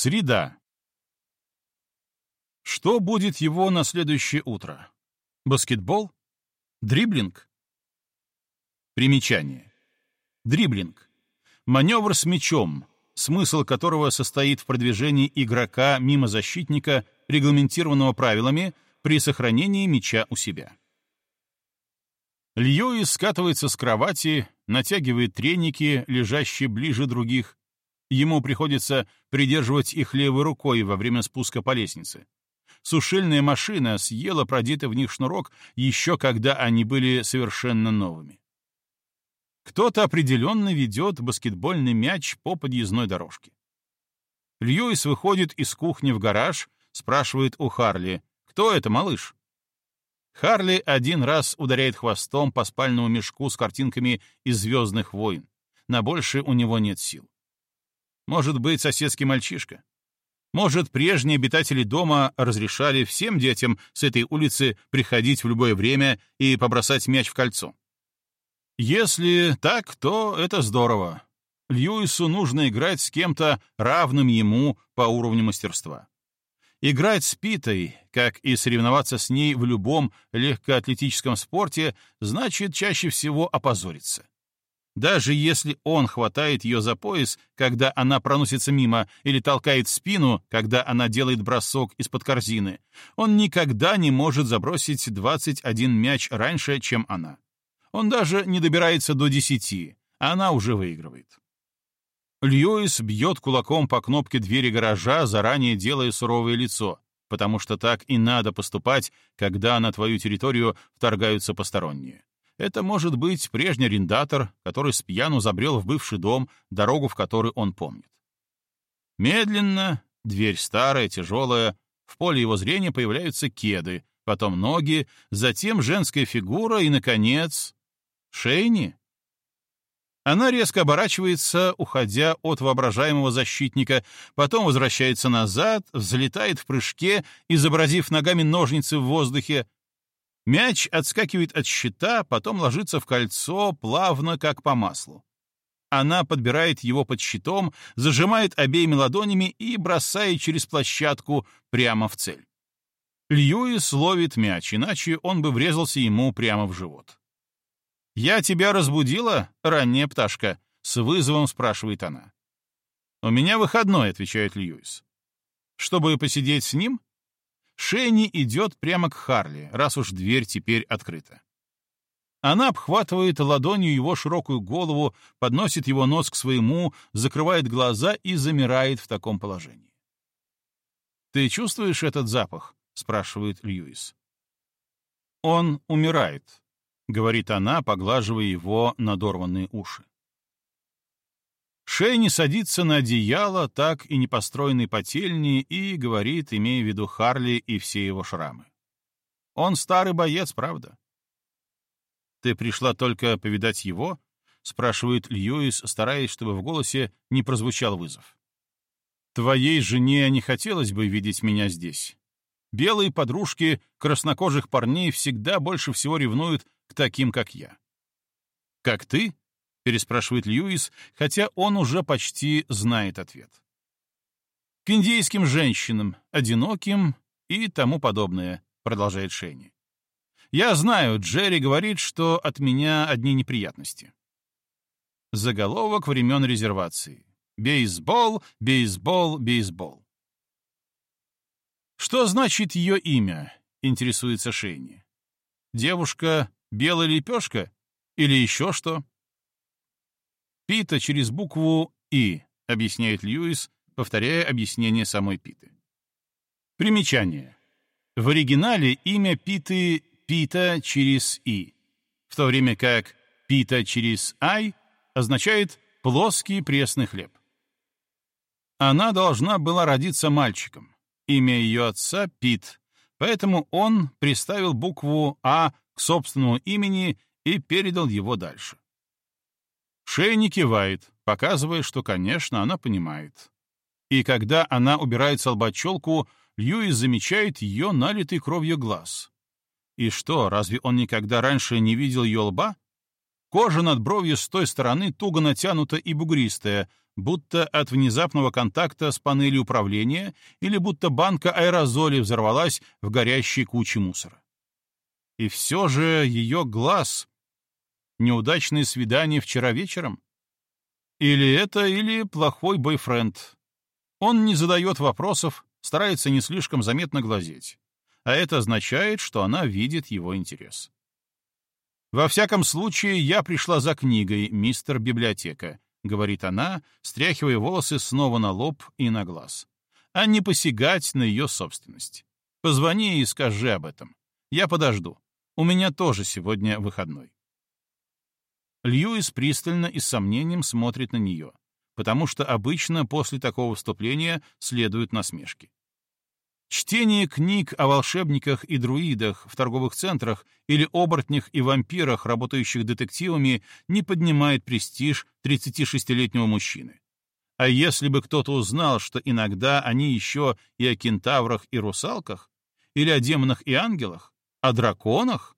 Среда. Что будет его на следующее утро? Баскетбол? Дриблинг? Примечание. Дриблинг. Маневр с мячом, смысл которого состоит в продвижении игрока мимо защитника, регламентированного правилами, при сохранении мяча у себя. Льюис скатывается с кровати, натягивает треники, лежащие ближе других. Ему приходится придерживать их левой рукой во время спуска по лестнице. Сушильная машина съела продетый в них шнурок еще когда они были совершенно новыми. Кто-то определенно ведет баскетбольный мяч по подъездной дорожке. Льюис выходит из кухни в гараж, спрашивает у Харли, «Кто это, малыш?» Харли один раз ударяет хвостом по спальному мешку с картинками из «Звездных войн». На больше у него нет сил. Может быть, соседский мальчишка? Может, прежние обитатели дома разрешали всем детям с этой улицы приходить в любое время и побросать мяч в кольцо? Если так, то это здорово. Льюису нужно играть с кем-то равным ему по уровню мастерства. Играть с Питой, как и соревноваться с ней в любом легкоатлетическом спорте, значит чаще всего опозориться. Даже если он хватает ее за пояс, когда она проносится мимо, или толкает спину, когда она делает бросок из-под корзины, он никогда не может забросить 21 мяч раньше, чем она. Он даже не добирается до 10, а она уже выигрывает. Льюис бьет кулаком по кнопке двери гаража, заранее делая суровое лицо, потому что так и надо поступать, когда на твою территорию вторгаются посторонние. Это может быть прежний арендатор, который с пьяну забрел в бывший дом, дорогу в который он помнит. Медленно, дверь старая, тяжелая, в поле его зрения появляются кеды, потом ноги, затем женская фигура и, наконец, Шейни. Она резко оборачивается, уходя от воображаемого защитника, потом возвращается назад, взлетает в прыжке, изобразив ногами ножницы в воздухе, Мяч отскакивает от щита, потом ложится в кольцо, плавно, как по маслу. Она подбирает его под щитом, зажимает обеими ладонями и бросает через площадку прямо в цель. Льюис ловит мяч, иначе он бы врезался ему прямо в живот. «Я тебя разбудила, ранняя пташка?» — с вызовом спрашивает она. «У меня выходной», — отвечает Льюис. «Чтобы посидеть с ним?» Шенни идет прямо к Харли, раз уж дверь теперь открыта. Она обхватывает ладонью его широкую голову, подносит его нос к своему, закрывает глаза и замирает в таком положении. «Ты чувствуешь этот запах?» — спрашивает Льюис. «Он умирает», — говорит она, поглаживая его надорванные уши. Шейни садится на одеяло, так и не построенной потельни, и говорит, имея в виду Харли и все его шрамы. Он старый боец, правда? «Ты пришла только повидать его?» — спрашивает Льюис, стараясь, чтобы в голосе не прозвучал вызов. «Твоей жене не хотелось бы видеть меня здесь. Белые подружки краснокожих парней всегда больше всего ревнуют к таким, как я». «Как ты?» Переспрашивает Льюис, хотя он уже почти знает ответ. К индейским женщинам, одиноким и тому подобное, продолжает Шенни. Я знаю, Джерри говорит, что от меня одни неприятности. Заголовок времен резервации. Бейсбол, бейсбол, бейсбол. Что значит ее имя? Интересуется Шенни. Девушка белая лепешка или еще что? Пита через букву «И», объясняет Льюис, повторяя объяснение самой Питы. Примечание. В оригинале имя Питы Пита через «И», в то время как Пита через «Ай» означает «плоский пресный хлеб». Она должна была родиться мальчиком. Имя ее отца — Пит, поэтому он приставил букву «А» к собственному имени и передал его дальше. Шея не кивает, показывая, что, конечно, она понимает. И когда она убирает с лба Льюис замечает ее налитый кровью глаз. И что, разве он никогда раньше не видел ее лба? Кожа над бровью с той стороны туго натянута и бугристая, будто от внезапного контакта с панелью управления или будто банка аэрозоли взорвалась в горящей куче мусора. И все же ее глаз... Неудачное свидание вчера вечером? Или это, или плохой бойфренд. Он не задает вопросов, старается не слишком заметно глазеть. А это означает, что она видит его интерес. «Во всяком случае, я пришла за книгой, мистер библиотека», — говорит она, стряхивая волосы снова на лоб и на глаз. «А не посягать на ее собственность. Позвони и скажи об этом. Я подожду. У меня тоже сегодня выходной». Льюис пристально и с сомнением смотрит на нее, потому что обычно после такого вступления следуют насмешки. Чтение книг о волшебниках и друидах в торговых центрах или оборотнях и вампирах, работающих детективами, не поднимает престиж 36-летнего мужчины. А если бы кто-то узнал, что иногда они еще и о кентаврах и русалках, или о демонах и ангелах, о драконах?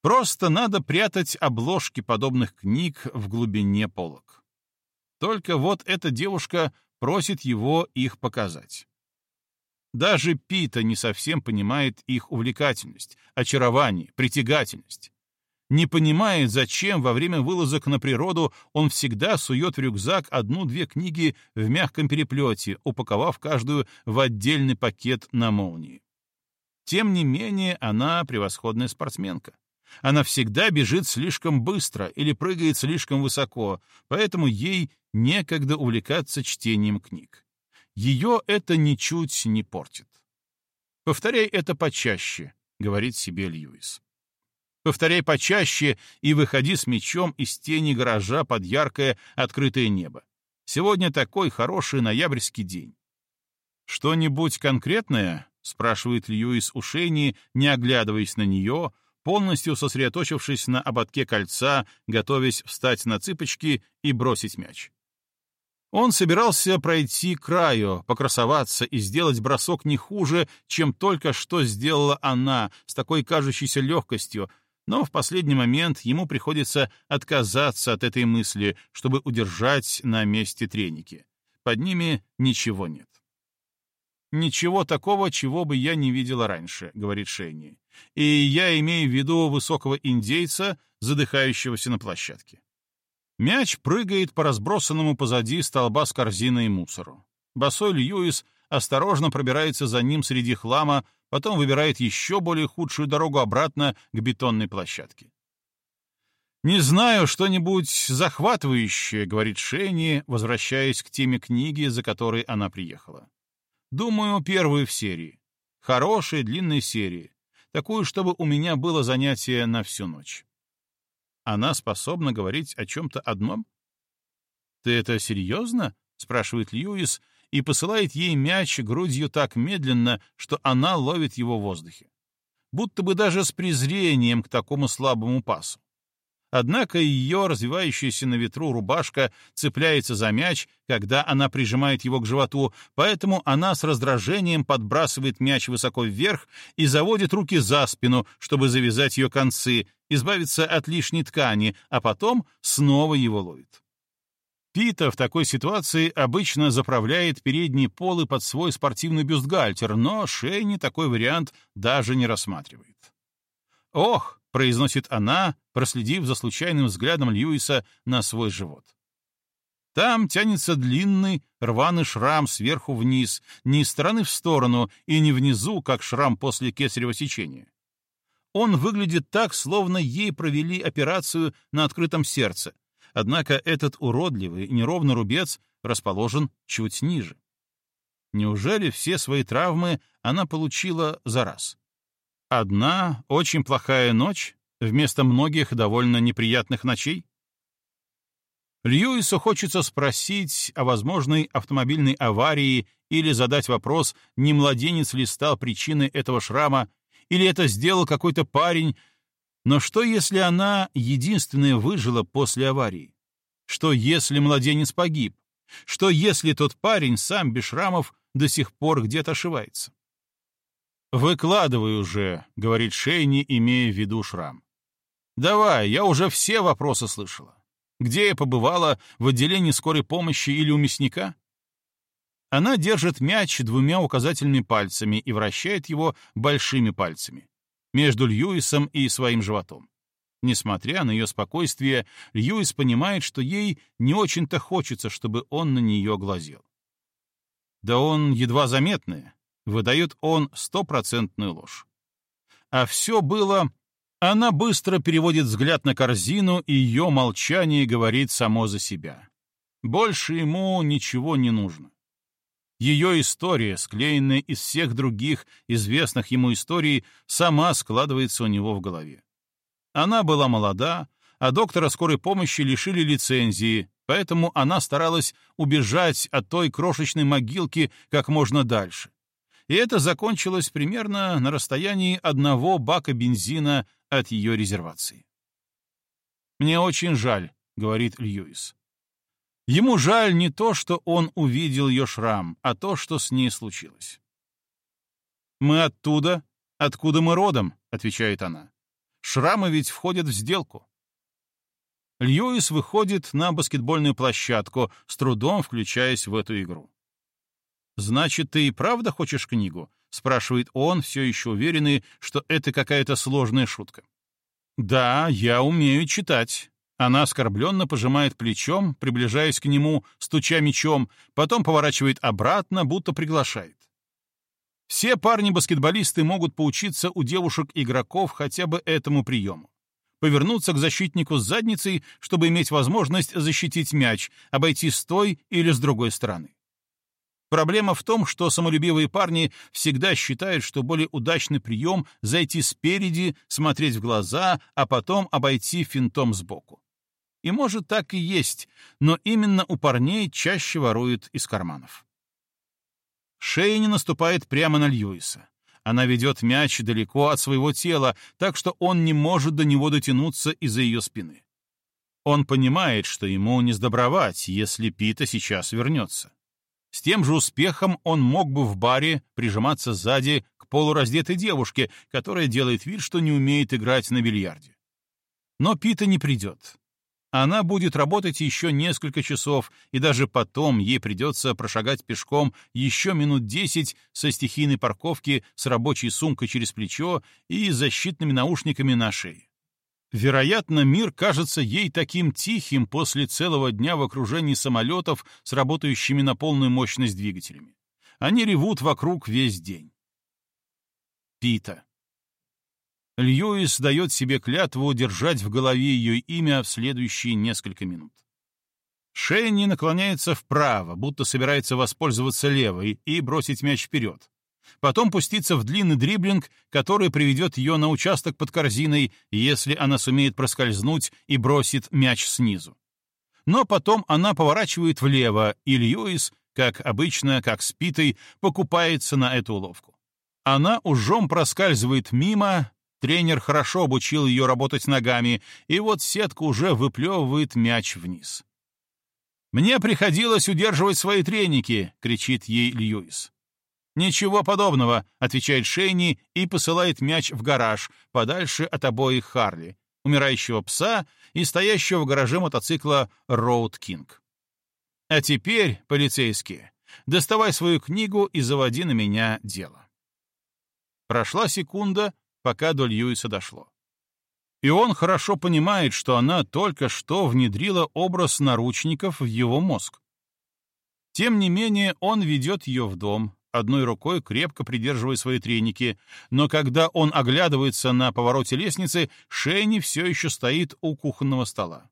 Просто надо прятать обложки подобных книг в глубине полок. Только вот эта девушка просит его их показать. Даже Пита не совсем понимает их увлекательность, очарование, притягательность. Не понимает, зачем во время вылазок на природу он всегда сует в рюкзак одну-две книги в мягком переплете, упаковав каждую в отдельный пакет на молнии. Тем не менее, она превосходная спортсменка. Она всегда бежит слишком быстро или прыгает слишком высоко, поэтому ей некогда увлекаться чтением книг ее это ничуть не портит. «Повторяй это почаще», — говорит себе Льюис. «Повторяй почаще и выходи с мечом из тени гаража под яркое открытое небо. Сегодня такой хороший ноябрьский день». «Что-нибудь конкретное?» — спрашивает Льюис у Шейни, не оглядываясь на нее, полностью сосредоточившись на ободке кольца, готовясь встать на цыпочки и бросить мяч. Он собирался пройти краю, покрасоваться и сделать бросок не хуже, чем только что сделала она с такой кажущейся легкостью, но в последний момент ему приходится отказаться от этой мысли, чтобы удержать на месте треники. Под ними ничего нет. «Ничего такого, чего бы я не видела раньше», — говорит Шенни. «И я имею в виду высокого индейца, задыхающегося на площадке. Мяч прыгает по разбросанному позади столба с корзиной и мусору. Босой Льюис осторожно пробирается за ним среди хлама, потом выбирает еще более худшую дорогу обратно к бетонной площадке. «Не знаю, что-нибудь захватывающее», — говорит Шенни, возвращаясь к теме книги, за которой она приехала. «Думаю, первую в серии. Хорошая длинная серия. Такую, чтобы у меня было занятие на всю ночь». Она способна говорить о чем-то одном? «Ты это серьезно?» — спрашивает Льюис и посылает ей мяч грудью так медленно, что она ловит его в воздухе. Будто бы даже с презрением к такому слабому пасу. Однако ее развивающаяся на ветру рубашка цепляется за мяч, когда она прижимает его к животу, поэтому она с раздражением подбрасывает мяч высоко вверх и заводит руки за спину, чтобы завязать ее концы, избавиться от лишней ткани, а потом снова его ловит. Пита в такой ситуации обычно заправляет передние полы под свой спортивный бюстгальтер, но Шейни такой вариант даже не рассматривает. «Ох!» — произносит она, проследив за случайным взглядом Льюиса на свой живот. Там тянется длинный, рваный шрам сверху вниз, не из стороны в сторону и не внизу, как шрам после кесарево сечения. Он выглядит так, словно ей провели операцию на открытом сердце, однако этот уродливый, неровный рубец расположен чуть ниже. Неужели все свои травмы она получила за раз? Одна очень плохая ночь вместо многих довольно неприятных ночей? Льюису хочется спросить о возможной автомобильной аварии или задать вопрос, не младенец ли стал причиной этого шрама, или это сделал какой-то парень. Но что, если она единственная выжила после аварии? Что, если младенец погиб? Что, если тот парень сам без шрамов до сих пор где-то ошивается? «Выкладывай уже», — говорит Шейни, имея в виду шрам. «Давай, я уже все вопросы слышала». Где я побывала, в отделении скорой помощи или у мясника? Она держит мяч двумя указательными пальцами и вращает его большими пальцами между Льюисом и своим животом. Несмотря на ее спокойствие, Льюис понимает, что ей не очень-то хочется, чтобы он на нее глазел. Да он едва заметный, выдает он стопроцентную ложь. А все было... Она быстро переводит взгляд на корзину, и ее молчание говорит само за себя. Больше ему ничего не нужно. Ее история, склеенная из всех других известных ему историй, сама складывается у него в голове. Она была молода, а доктора скорой помощи лишили лицензии, поэтому она старалась убежать от той крошечной могилки как можно дальше. И это закончилось примерно на расстоянии одного бака бензина от ее резервации. «Мне очень жаль», — говорит Льюис. Ему жаль не то, что он увидел ее шрам, а то, что с ней случилось. «Мы оттуда, откуда мы родом», — отвечает она. «Шрамы ведь входят в сделку». Льюис выходит на баскетбольную площадку, с трудом включаясь в эту игру. «Значит, ты и правда хочешь книгу?» — спрашивает он, все еще уверенный, что это какая-то сложная шутка. «Да, я умею читать», она оскорбленно пожимает плечом, приближаясь к нему, стуча мечом, потом поворачивает обратно, будто приглашает. Все парни-баскетболисты могут поучиться у девушек-игроков хотя бы этому приему. Повернуться к защитнику с задницей, чтобы иметь возможность защитить мяч, обойти с той или с другой стороны. Проблема в том, что самолюбивые парни всегда считают, что более удачный прием — зайти спереди, смотреть в глаза, а потом обойти финтом сбоку. И может так и есть, но именно у парней чаще воруют из карманов. Шейни наступает прямо на Льюиса. Она ведет мяч далеко от своего тела, так что он не может до него дотянуться из-за ее спины. Он понимает, что ему не сдобровать, если Пита сейчас вернется. С тем же успехом он мог бы в баре прижиматься сзади к полураздетой девушке, которая делает вид, что не умеет играть на бильярде. Но Пита не придет. Она будет работать еще несколько часов, и даже потом ей придется прошагать пешком еще минут десять со стихийной парковки с рабочей сумкой через плечо и защитными наушниками на шее. Вероятно, мир кажется ей таким тихим после целого дня в окружении самолетов с работающими на полную мощность двигателями. Они ревут вокруг весь день. Пита. Льюис дает себе клятву держать в голове ее имя в следующие несколько минут. Шейни наклоняется вправо, будто собирается воспользоваться левой и бросить мяч вперед. Потом пуститься в длинный дриблинг, который приведет ее на участок под корзиной, если она сумеет проскользнуть и бросит мяч снизу. Но потом она поворачивает влево, и Льюис, как обычно, как спитый, покупается на эту уловку. Она ужом проскальзывает мимо, Тренер хорошо обучил ее работать ногами, и вот сетка уже выплевывает мяч вниз. «Мне приходилось удерживать свои треники!» — кричит ей Льюис. «Ничего подобного», — отвечает Шейни и посылает мяч в гараж, подальше от обоих Харли, умирающего пса и стоящего в гараже мотоцикла Роуд Кинг. «А теперь, полицейские, доставай свою книгу и заводи на меня дело». Прошла секунда, пока до Льюиса дошло. И он хорошо понимает, что она только что внедрила образ наручников в его мозг. Тем не менее, он ведет ее в дом, одной рукой крепко придерживая свои треники, но когда он оглядывается на повороте лестницы, Шейни все еще стоит у кухонного стола.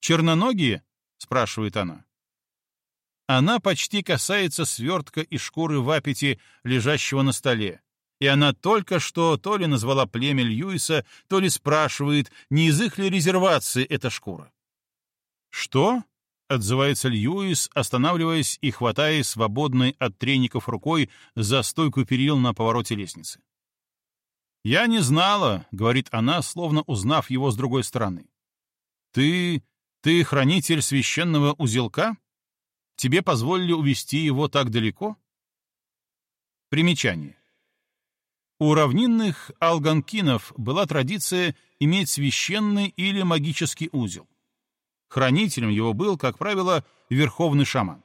«Черноногие?» — спрашивает она. Она почти касается свертка из шкуры вапити, лежащего на столе, и она только что то ли назвала племя Льюиса, то ли спрашивает, не из их ли резервации эта шкура. «Что?» — отзывается Льюис, останавливаясь и хватая свободной от треников рукой за стойку перил на повороте лестницы. «Я не знала», — говорит она, словно узнав его с другой стороны. «Ты... ты хранитель священного узелка? Тебе позволили увести его так далеко?» Примечание. У равнинных алганкинов была традиция иметь священный или магический узел. Хранителем его был, как правило, верховный шаман.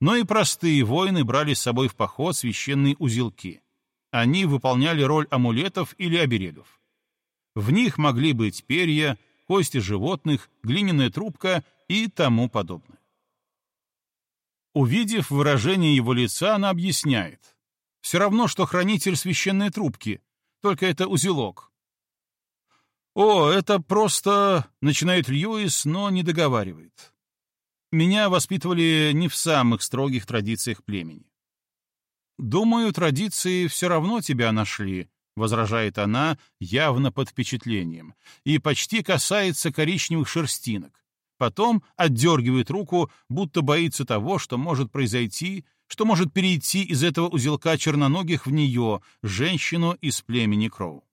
Но и простые воины брали с собой в поход священные узелки. Они выполняли роль амулетов или оберегов. В них могли быть перья, кости животных, глиняная трубка и тому подобное. Увидев выражение его лица, она объясняет. Все равно, что хранитель священной трубки, только это узелок. «О, это просто...» — начинает Льюис, но не договаривает. «Меня воспитывали не в самых строгих традициях племени». «Думаю, традиции все равно тебя нашли», — возражает она, явно под впечатлением, и почти касается коричневых шерстинок. Потом отдергивает руку, будто боится того, что может произойти, что может перейти из этого узелка черноногих в нее, женщину из племени Кроу.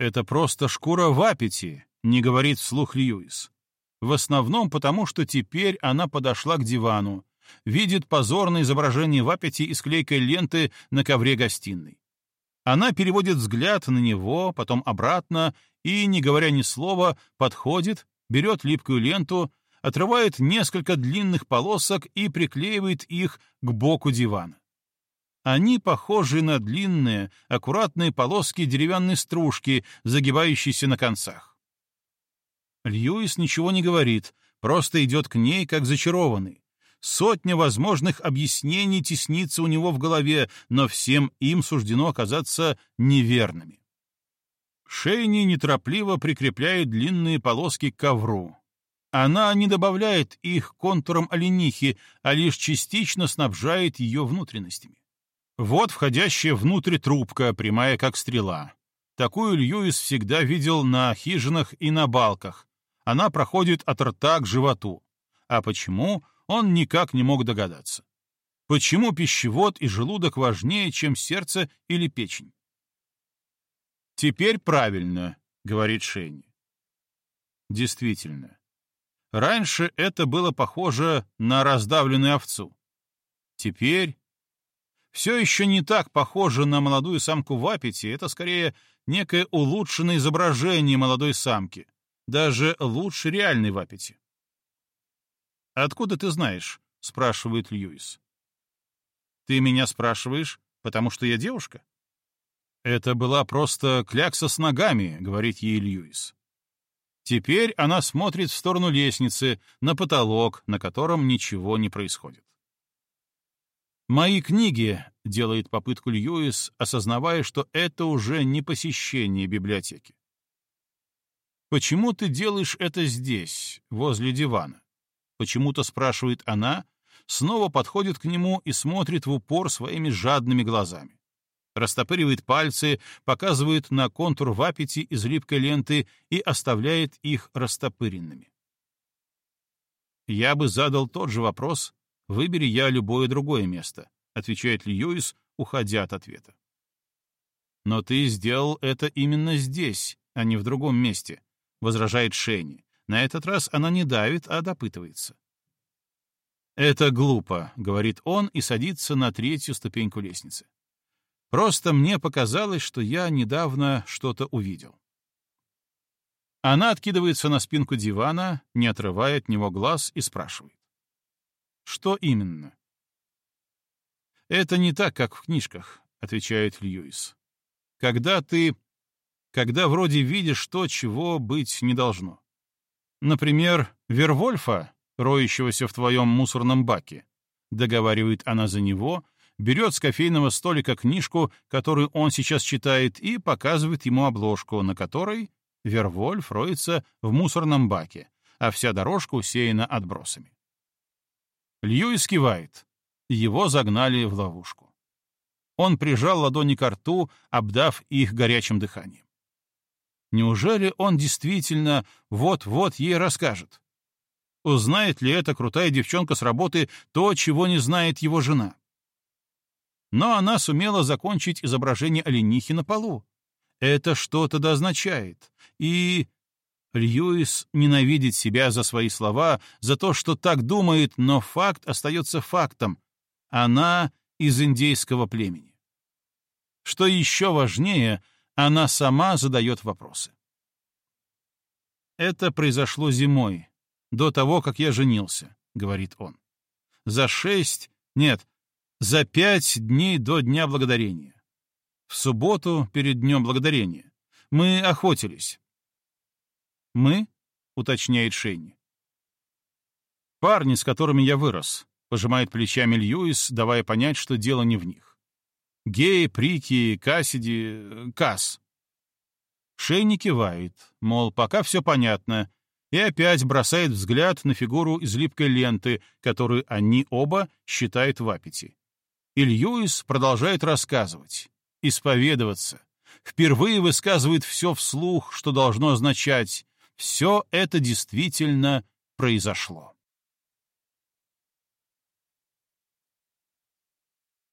«Это просто шкура в аппете», — не говорит вслух Льюис. В основном потому, что теперь она подошла к дивану, видит позорное изображение в аппете из клейкой ленты на ковре гостиной. Она переводит взгляд на него, потом обратно и, не говоря ни слова, подходит, берет липкую ленту, отрывает несколько длинных полосок и приклеивает их к боку дивана. Они похожи на длинные, аккуратные полоски деревянной стружки, загибающиеся на концах. Льюис ничего не говорит, просто идет к ней, как зачарованный. Сотня возможных объяснений теснится у него в голове, но всем им суждено оказаться неверными. Шейни неторопливо прикрепляет длинные полоски к ковру. Она не добавляет их контуром оленихи, а лишь частично снабжает ее внутренностями. Вот входящая внутрь трубка, прямая как стрела. Такую Льюис всегда видел на хижинах и на балках. Она проходит от рта к животу. А почему, он никак не мог догадаться. Почему пищевод и желудок важнее, чем сердце или печень? «Теперь правильно», — говорит Шенни. Действительно. Раньше это было похоже на раздавленную овцу. Теперь все еще не так похоже на молодую самку в аппете, это скорее некое улучшенное изображение молодой самки, даже лучше реальной в аппете. «Откуда ты знаешь?» — спрашивает Льюис. «Ты меня спрашиваешь, потому что я девушка?» «Это была просто клякса с ногами», — говорит ей Льюис. Теперь она смотрит в сторону лестницы, на потолок, на котором ничего не происходит. «Мои книги», — делает попытку Льюис, осознавая, что это уже не посещение библиотеки. «Почему ты делаешь это здесь, возле дивана?» Почему-то спрашивает она, снова подходит к нему и смотрит в упор своими жадными глазами растопыривает пальцы, показывает на контур в аппете из липкой ленты и оставляет их растопыренными. «Я бы задал тот же вопрос, выбери я любое другое место», отвечает Льюис, уходя от ответа. «Но ты сделал это именно здесь, а не в другом месте», возражает Шенни. На этот раз она не давит, а допытывается. «Это глупо», — говорит он и садится на третью ступеньку лестницы. Просто мне показалось, что я недавно что-то увидел. Она откидывается на спинку дивана, не отрывая от него глаз, и спрашивает. «Что именно?» «Это не так, как в книжках», — отвечает Льюис. «Когда ты... когда вроде видишь то, чего быть не должно. Например, Вервольфа, роющегося в твоем мусорном баке», — договаривает она за него, берет с кофейного столика книжку, которую он сейчас читает, и показывает ему обложку, на которой Вервольф роется в мусорном баке, а вся дорожка усеяна отбросами. Льюис кивает. Его загнали в ловушку. Он прижал ладони к рту, обдав их горячим дыханием. Неужели он действительно вот-вот ей расскажет? Узнает ли эта крутая девчонка с работы то, чего не знает его жена? но она сумела закончить изображение оленихи на полу. Это что-то да означает. И Льюис ненавидит себя за свои слова, за то, что так думает, но факт остается фактом. Она из индейского племени. Что еще важнее, она сама задает вопросы. Это произошло зимой, до того, как я женился», — говорит он. «За шесть, нет, за пять дней до Дня Благодарения. В субботу, перед Днем Благодарения, мы охотились». «Мы?» — уточняет Шенни. «Парни, с которыми я вырос», — пожимает плечами Льюис, давая понять, что дело не в них. «Гей, Прики, Кассиди, Касс». Шейни кивает, мол, пока все понятно, и опять бросает взгляд на фигуру из липкой ленты, которую они оба считают в аппете. И Льюис продолжает рассказывать, исповедоваться, впервые высказывает все вслух, что должно означать «все это действительно произошло».